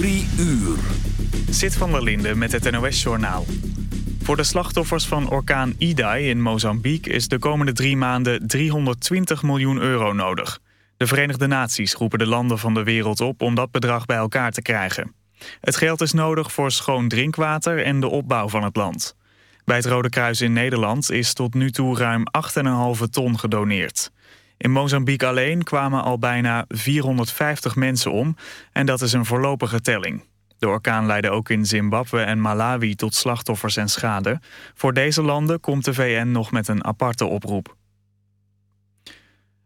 Drie uur. Zit van der Linde met het NOS-journaal. Voor de slachtoffers van orkaan Idai in Mozambique... is de komende drie maanden 320 miljoen euro nodig. De Verenigde Naties roepen de landen van de wereld op... om dat bedrag bij elkaar te krijgen. Het geld is nodig voor schoon drinkwater en de opbouw van het land. Bij het Rode Kruis in Nederland is tot nu toe ruim 8,5 ton gedoneerd. In Mozambique alleen kwamen al bijna 450 mensen om... en dat is een voorlopige telling. De orkaan leidde ook in Zimbabwe en Malawi tot slachtoffers en schade. Voor deze landen komt de VN nog met een aparte oproep.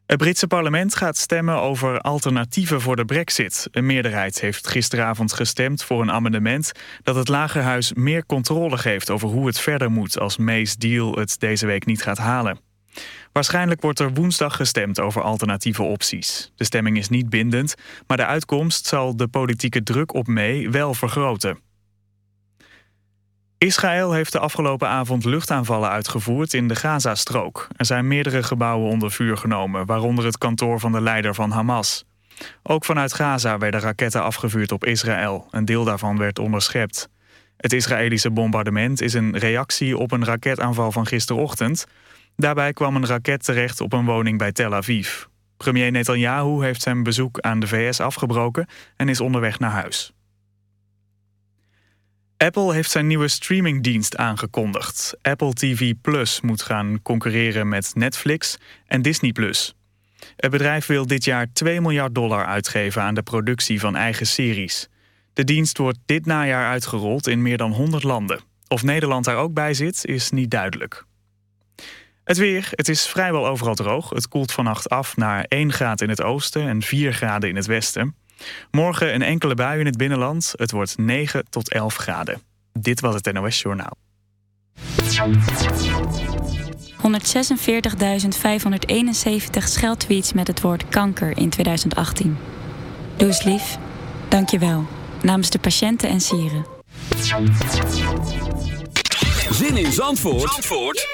Het Britse parlement gaat stemmen over alternatieven voor de brexit. Een meerderheid heeft gisteravond gestemd voor een amendement... dat het Lagerhuis meer controle geeft over hoe het verder moet... als May's deal het deze week niet gaat halen. Waarschijnlijk wordt er woensdag gestemd over alternatieve opties. De stemming is niet bindend, maar de uitkomst zal de politieke druk op May wel vergroten. Israël heeft de afgelopen avond luchtaanvallen uitgevoerd in de Gazastrook. Er zijn meerdere gebouwen onder vuur genomen, waaronder het kantoor van de leider van Hamas. Ook vanuit Gaza werden raketten afgevuurd op Israël. Een deel daarvan werd onderschept. Het Israëlische bombardement is een reactie op een raketaanval van gisterochtend. Daarbij kwam een raket terecht op een woning bij Tel Aviv. Premier Netanyahu heeft zijn bezoek aan de VS afgebroken en is onderweg naar huis. Apple heeft zijn nieuwe streamingdienst aangekondigd. Apple TV Plus moet gaan concurreren met Netflix en Disney Plus. Het bedrijf wil dit jaar 2 miljard dollar uitgeven aan de productie van eigen series. De dienst wordt dit najaar uitgerold in meer dan 100 landen. Of Nederland daar ook bij zit, is niet duidelijk. Het weer, het is vrijwel overal droog. Het koelt vannacht af naar 1 graad in het oosten en 4 graden in het westen. Morgen een enkele bui in het binnenland. Het wordt 9 tot 11 graden. Dit was het NOS Journaal. 146.571 scheldtweets met het woord kanker in 2018. Doe eens lief. Dank je wel. Namens de patiënten en sieren. Zin in Zandvoort, Zandvoort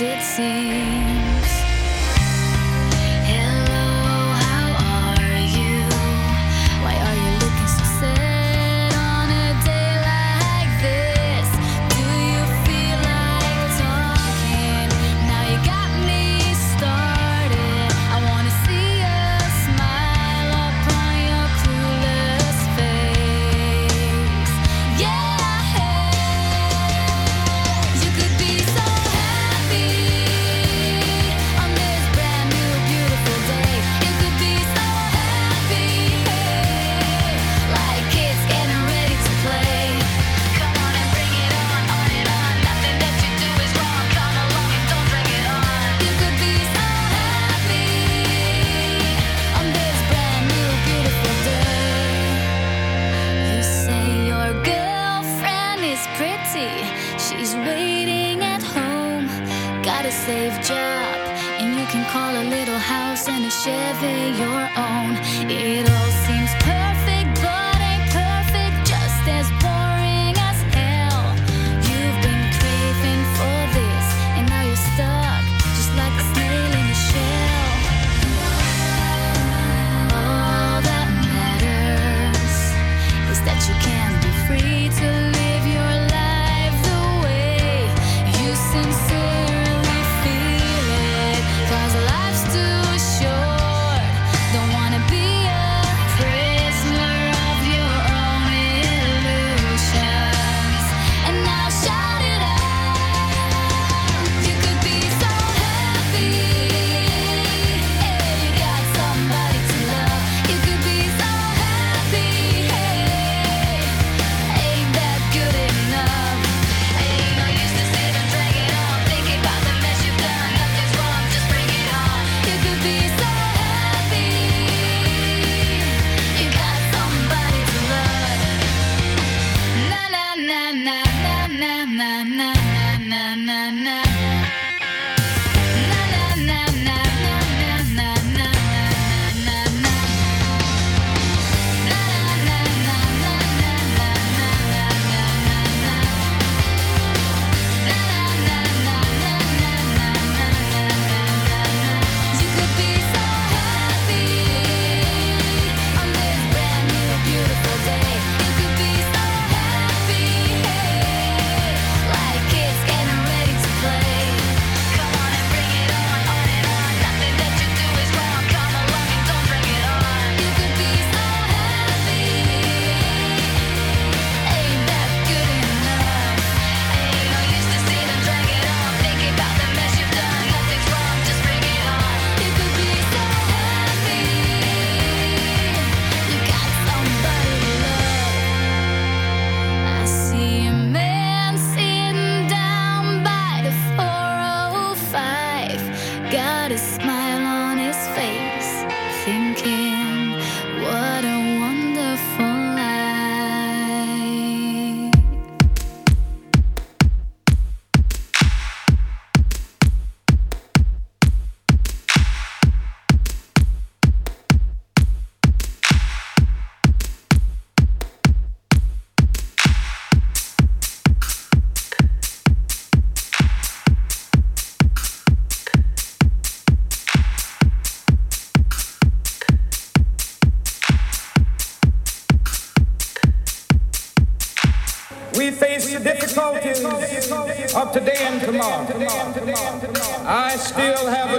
It seems.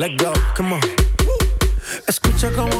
let go, come on. Escucha como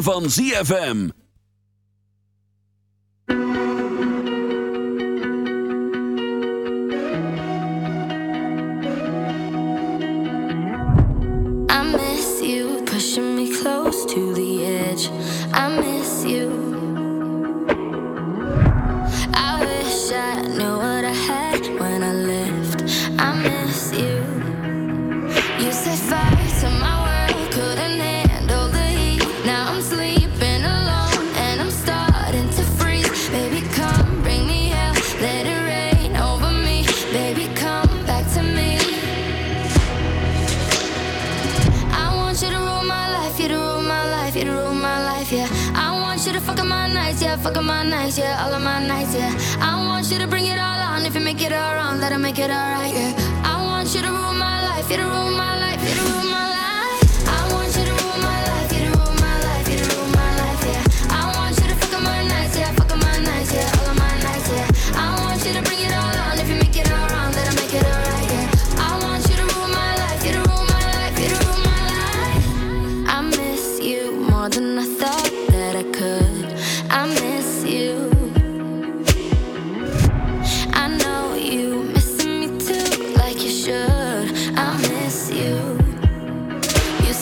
van ZFM.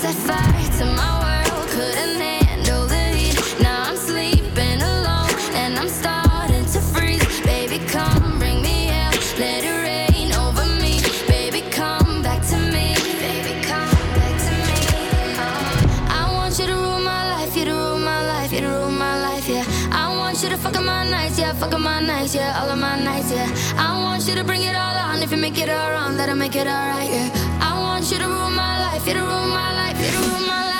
Set fire to my world, couldn't handle the heat. Now I'm sleeping alone and I'm starting to freeze. Baby, come bring me hell, let it rain over me. Baby, come back to me. Baby, come back to me. Uh, I want you to rule my life, you to rule my life, you to rule my life, yeah. I want you to fuck up my nights, yeah, fuck up my nights, yeah, all of my nights, yeah. I want you to bring it all on, if you make it all wrong, let it make it alright, yeah. I want you to rule my life, you to rule my life, you to rule my life.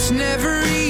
It's never easy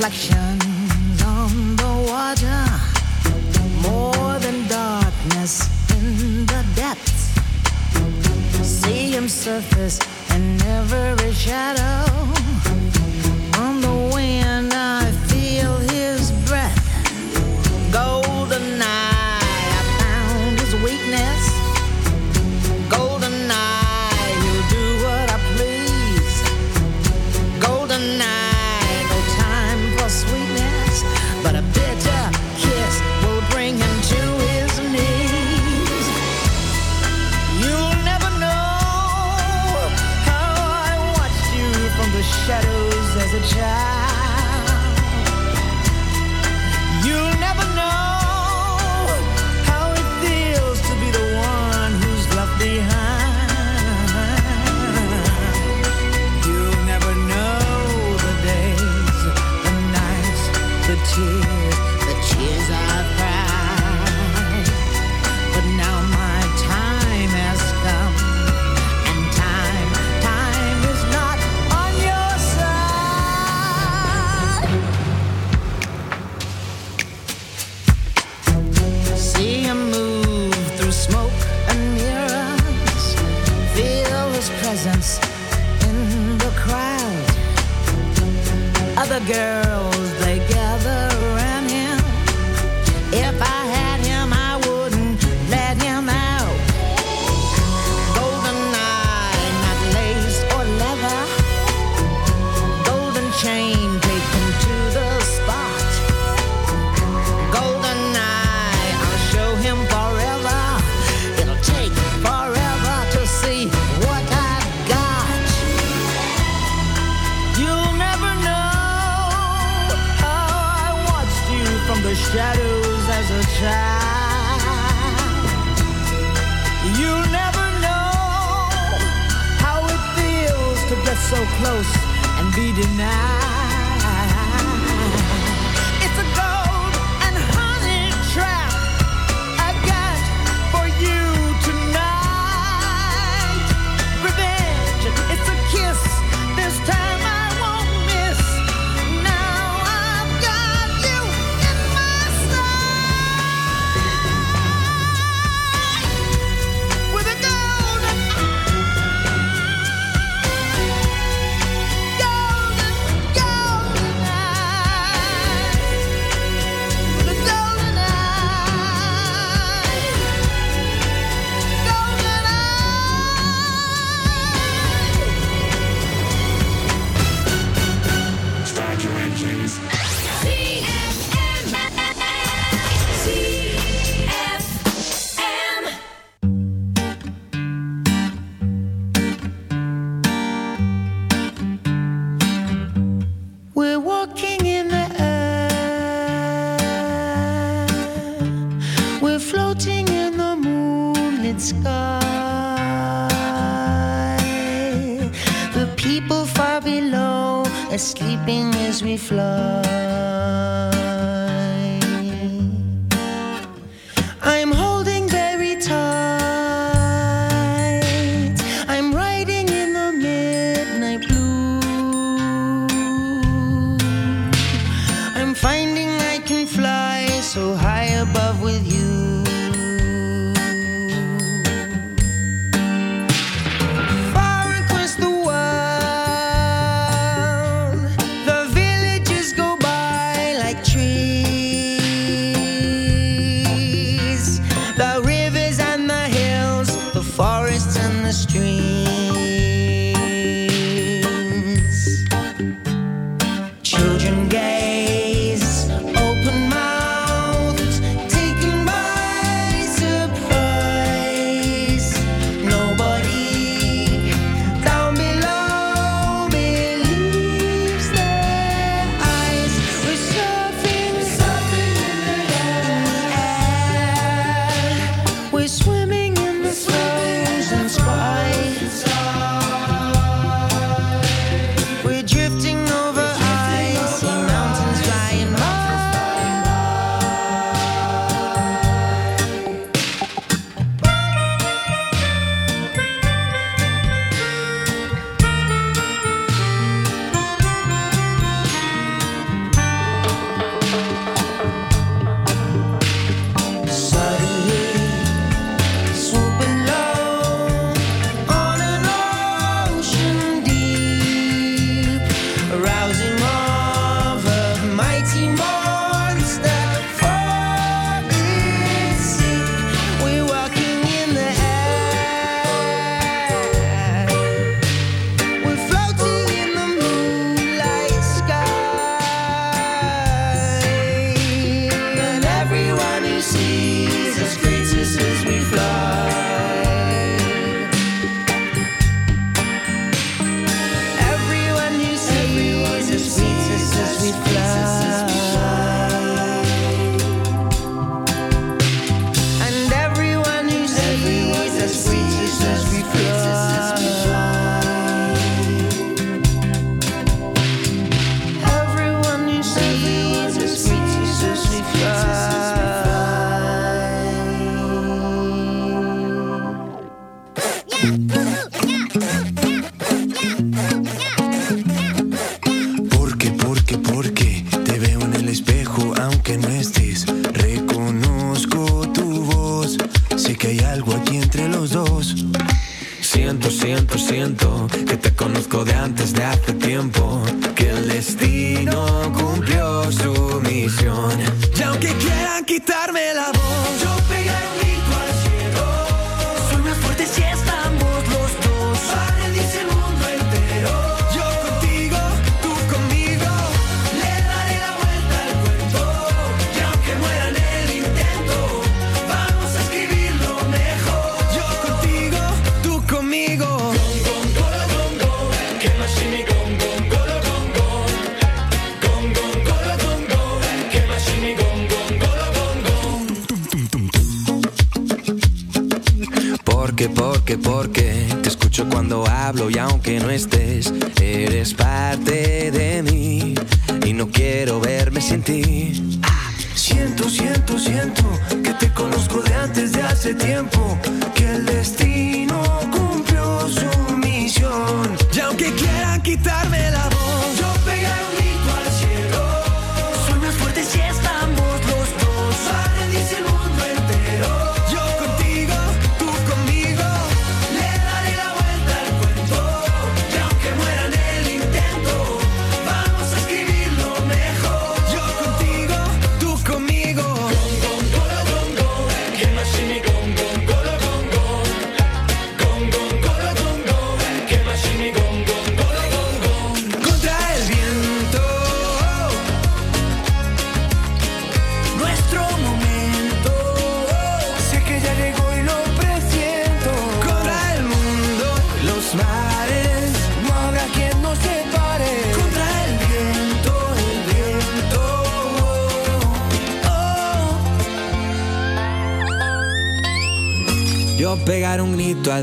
reflections on the water, more than darkness in the depths. See him surface and every shadow. finding I can fly so high above with you.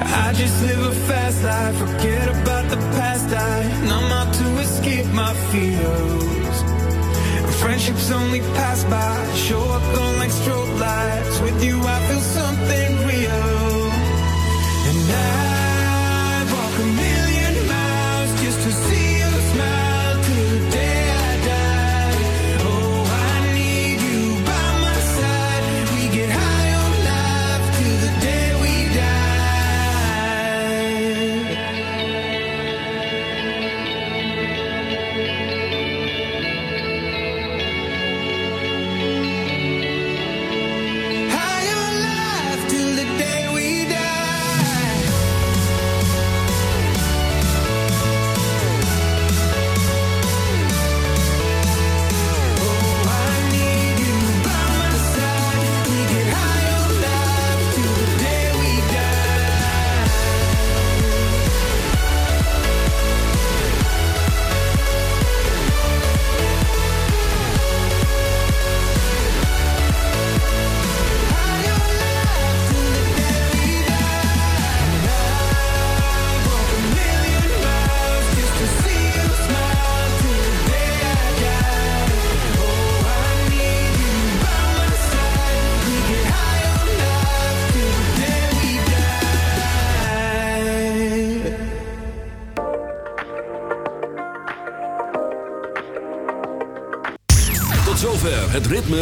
I just live a fast life, forget about the past. I numb out to escape my fears. Friendships only pass by, show up on like strobe lights. With you, I feel so.